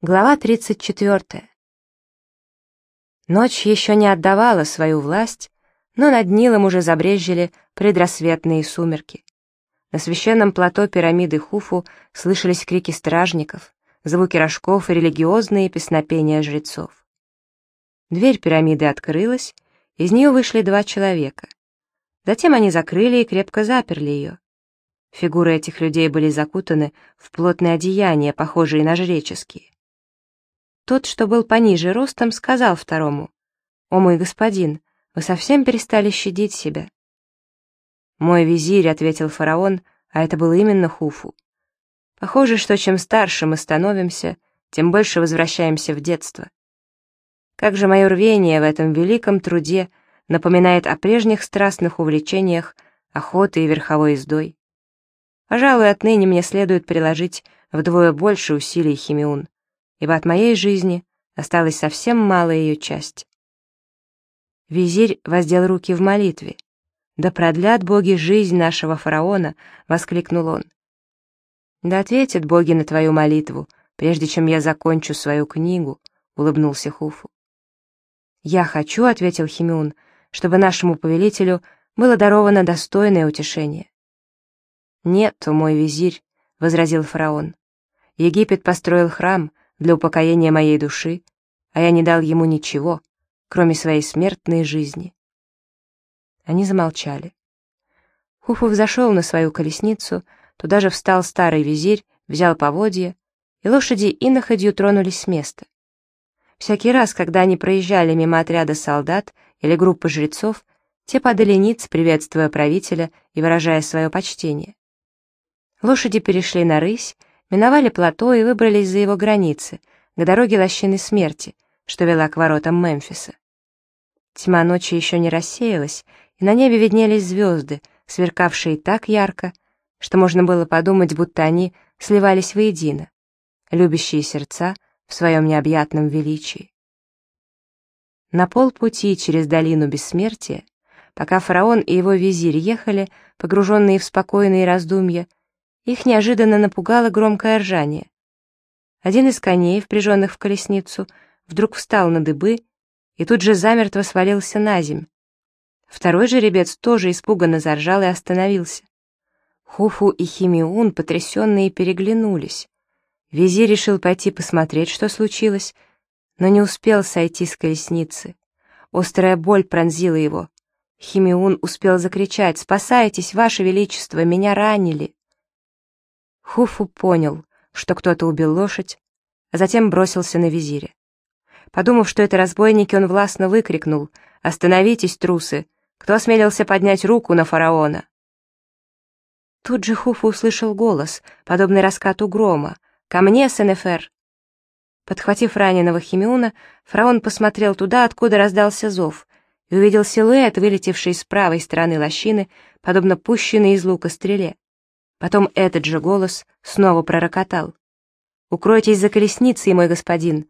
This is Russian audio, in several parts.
Глава 34. Ночь еще не отдавала свою власть, но над Нилом уже забрезжили предрассветные сумерки. На священном плато пирамиды Хуфу слышались крики стражников, звуки рожков и религиозные песнопения жрецов. Дверь пирамиды открылась, из нее вышли два человека. Затем они закрыли и крепко заперли ее. Фигуры этих людей были закутаны в плотные одеяния, похожие на жреческие. Тот, что был пониже ростом, сказал второму, «О мой господин, вы совсем перестали щадить себя». «Мой визирь», — ответил фараон, а это был именно Хуфу. «Похоже, что чем старше мы становимся, тем больше возвращаемся в детство. Как же мое рвение в этом великом труде напоминает о прежних страстных увлечениях охотой и верховой ездой. Пожалуй, отныне мне следует приложить вдвое больше усилий Химиун ибо от моей жизни осталась совсем малая ее часть. Визирь воздел руки в молитве. «Да продлят боги жизнь нашего фараона!» — воскликнул он. «Да ответят боги на твою молитву, прежде чем я закончу свою книгу», — улыбнулся Хуфу. «Я хочу», — ответил Химиун, — «чтобы нашему повелителю было даровано достойное утешение». «Нет, мой визирь», — возразил фараон. «Египет построил храм, для упокоения моей души, а я не дал ему ничего, кроме своей смертной жизни. Они замолчали. Хуфу взошел на свою колесницу, туда же встал старый визирь, взял поводья, и лошади иноходью тронулись с места. Всякий раз, когда они проезжали мимо отряда солдат или группы жрецов, те падали ниц, приветствуя правителя и выражая свое почтение. Лошади перешли на рысь, миновали плато и выбрались за его границы, к дороге лощины смерти, что вела к воротам Мемфиса. Тьма ночи еще не рассеялась, и на небе виднелись звезды, сверкавшие так ярко, что можно было подумать, будто они сливались воедино, любящие сердца в своем необъятном величии. На полпути через долину бессмертия, пока фараон и его визирь ехали, погруженные в спокойные раздумья, их неожиданно напугало громкое ржание. Один из коней, впряженных в колесницу, вдруг встал на дыбы и тут же замертво свалился на земь. Второй жеребец тоже испуганно заржал и остановился. Хуфу и Химиун, потрясенные, переглянулись. Визирь решил пойти посмотреть, что случилось, но не успел сойти с колесницы. Острая боль пронзила его. Химиун успел закричать «Спасайтесь, Ваше Величество, меня ранили!» Хуфу понял, что кто-то убил лошадь, а затем бросился на визире. Подумав, что это разбойники, он властно выкрикнул «Остановитесь, трусы! Кто осмелился поднять руку на фараона?» Тут же Хуфу услышал голос, подобный раскату грома. «Ко мне, Сенефер!» Подхватив раненого Химеуна, фараон посмотрел туда, откуда раздался зов, и увидел силуэт, вылетевший с правой стороны лощины, подобно пущенной из лука стреле. Потом этот же голос снова пророкотал. «Укройтесь за колесницей, мой господин!»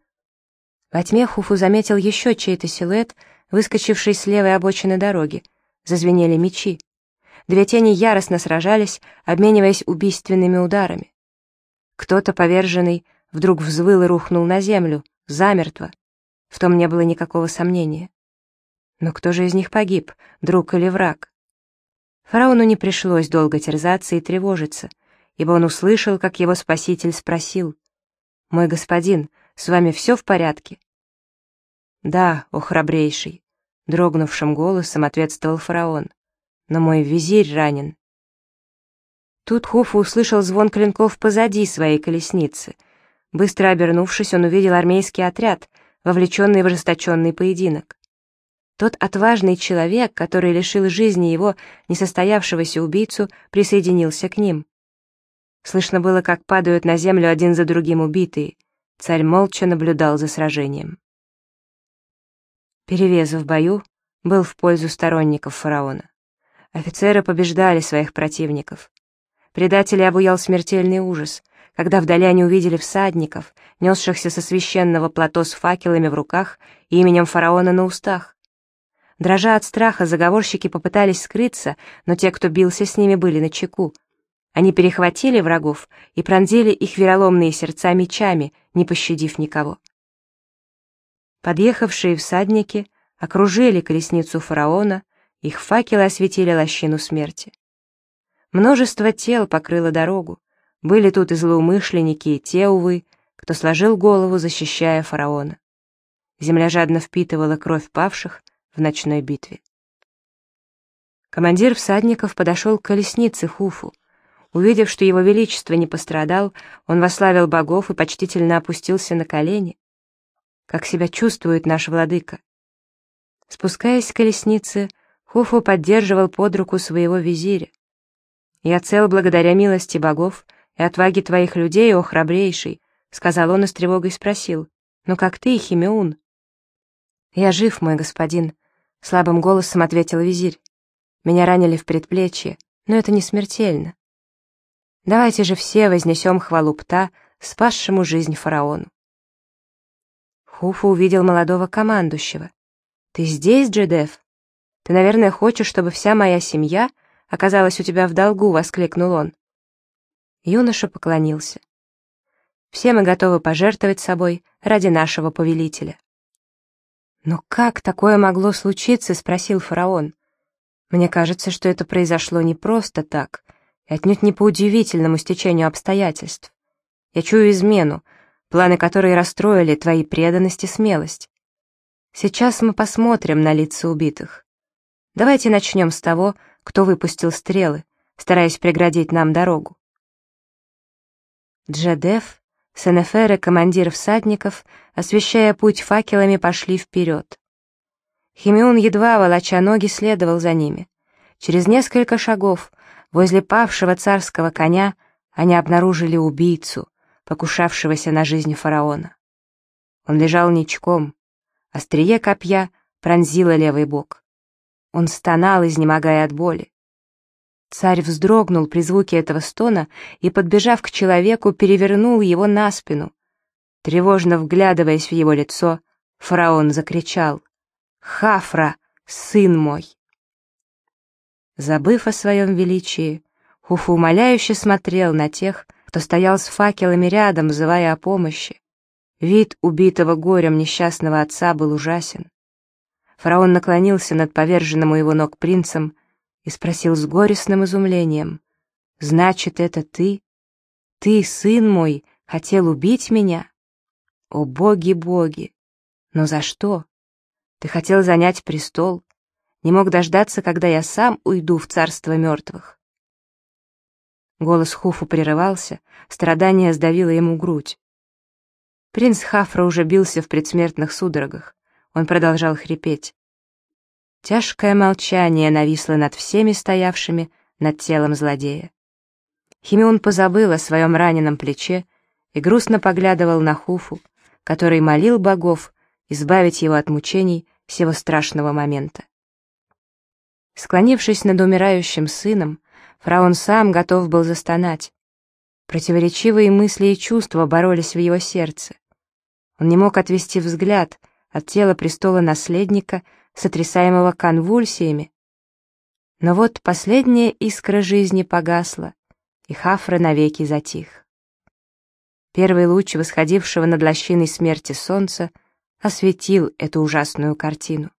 Во тьме Хуфу заметил еще чей-то силуэт, выскочивший с левой обочины дороги. Зазвенели мечи. Две тени яростно сражались, обмениваясь убийственными ударами. Кто-то поверженный вдруг взвыл и рухнул на землю, замертво. В том не было никакого сомнения. Но кто же из них погиб, друг или враг? Фараону не пришлось долго терзаться и тревожиться, ибо он услышал, как его спаситель спросил, «Мой господин, с вами все в порядке?» «Да, о храбрейший», — дрогнувшим голосом ответствовал фараон, «но мой визирь ранен». Тут Хуфу услышал звон клинков позади своей колесницы. Быстро обернувшись, он увидел армейский отряд, вовлеченный в ожесточенный поединок. Тот отважный человек, который лишил жизни его несостоявшегося убийцу, присоединился к ним. Слышно было, как падают на землю один за другим убитые. Царь молча наблюдал за сражением. Перевес в бою был в пользу сторонников фараона. Офицеры побеждали своих противников. Предатели обуял смертельный ужас, когда вдали они увидели всадников, несшихся со священного плато с факелами в руках и именем фараона на устах. Дрожа от страха, заговорщики попытались скрыться, но те, кто бился с ними, были на чеку. Они перехватили врагов и пронзили их вероломные сердца мечами, не пощадив никого. Подъехавшие всадники окружили колесницу фараона, их факелы осветили лощину смерти. Множество тел покрыло дорогу, были тут и злоумышленники, и те, увы, кто сложил голову, защищая фараона. Земля жадно впитывала кровь павших в ночной битве. Командир всадников подошел к колеснице Хуфу. Увидев, что его величество не пострадал, он вославил богов и почтительно опустился на колени. Как себя чувствует наш владыка? Спускаясь с колесницы, Хуфу поддерживал под руку своего визиря. «Я цел благодаря милости богов и отваге твоих людей, о храбрейший», — сказал он и с тревогой спросил. «Ну как ты, Химеун?» «Я жив, мой господин», — слабым голосом ответил визирь. Меня ранили в предплечье, но это не смертельно. Давайте же все вознесем хвалу Пта, спасшему жизнь фараону. Хуфу увидел молодого командующего. «Ты здесь, Джедеф? Ты, наверное, хочешь, чтобы вся моя семья оказалась у тебя в долгу», — воскликнул он. Юноша поклонился. «Все мы готовы пожертвовать собой ради нашего повелителя». «Но как такое могло случиться?» — спросил фараон. Мне кажется, что это произошло не просто так, и отнюдь не по удивительному стечению обстоятельств. Я чую измену, планы которой расстроили твои преданность и смелость. Сейчас мы посмотрим на лица убитых. Давайте начнем с того, кто выпустил стрелы, стараясь преградить нам дорогу. Джедеф, Сенефер и командир всадников, освещая путь факелами, пошли вперед. Химеон, едва волоча ноги, следовал за ними. Через несколько шагов, возле павшего царского коня, они обнаружили убийцу, покушавшегося на жизнь фараона. Он лежал ничком, острие копья пронзило левый бок. Он стонал, изнемогая от боли. Царь вздрогнул при звуке этого стона и, подбежав к человеку, перевернул его на спину. Тревожно вглядываясь в его лицо, фараон закричал. Хафра, сын мой!» Забыв о своем величии, Хуфу умоляюще смотрел на тех, кто стоял с факелами рядом, взывая о помощи. Вид убитого горем несчастного отца был ужасен. Фараон наклонился над поверженным его ног принцем и спросил с горестным изумлением, «Значит, это ты? Ты, сын мой, хотел убить меня? О боги, боги! Но за что?» Ты хотел занять престол, не мог дождаться, когда я сам уйду в царство мертвых. Голос Хуфу прерывался, страдание сдавило ему грудь. Принц Хафра уже бился в предсмертных судорогах. Он продолжал хрипеть. Тяжкое молчание нависло над всеми стоявшими над телом злодея. Химион позабыл о своем раненом плече и грустно поглядывал на Хуфу, который молил богов избавить его от мучений всего страшного момента. Склонившись над умирающим сыном, фараон сам готов был застонать. Противоречивые мысли и чувства боролись в его сердце. Он не мог отвести взгляд от тела престола наследника, сотрясаемого конвульсиями. Но вот последняя искра жизни погасла, и Хафра навеки затих. Первый луч восходившего над лощиной смерти солнца — осветил эту ужасную картину.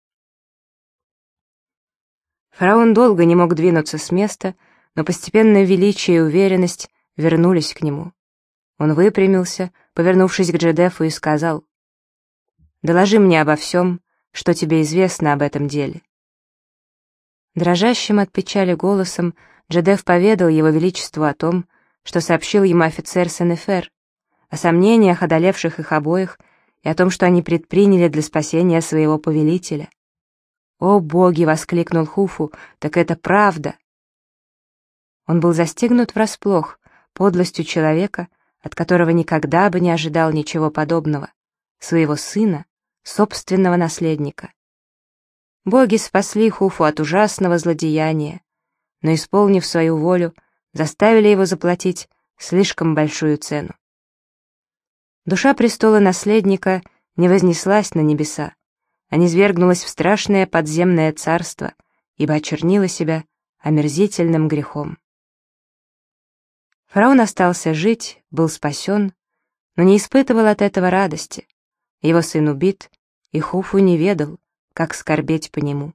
Фараон долго не мог двинуться с места, но постепенно величие и уверенность вернулись к нему. Он выпрямился, повернувшись к Джедефу, и сказал, «Доложи мне обо всем, что тебе известно об этом деле». Дрожащим от печали голосом Джедеф поведал его величеству о том, что сообщил ему офицер Сенефер, о сомнениях, одолевших их обоих, и о том, что они предприняли для спасения своего повелителя. «О, боги!» — воскликнул Хуфу, «так это правда!» Он был застигнут врасплох подлостью человека, от которого никогда бы не ожидал ничего подобного, своего сына, собственного наследника. Боги спасли Хуфу от ужасного злодеяния, но, исполнив свою волю, заставили его заплатить слишком большую цену. Душа престола наследника не вознеслась на небеса, а низвергнулась в страшное подземное царство, ибо очернила себя омерзительным грехом. Фараон остался жить, был спасен, но не испытывал от этого радости. Его сын убит, и Хуфу не ведал, как скорбеть по нему.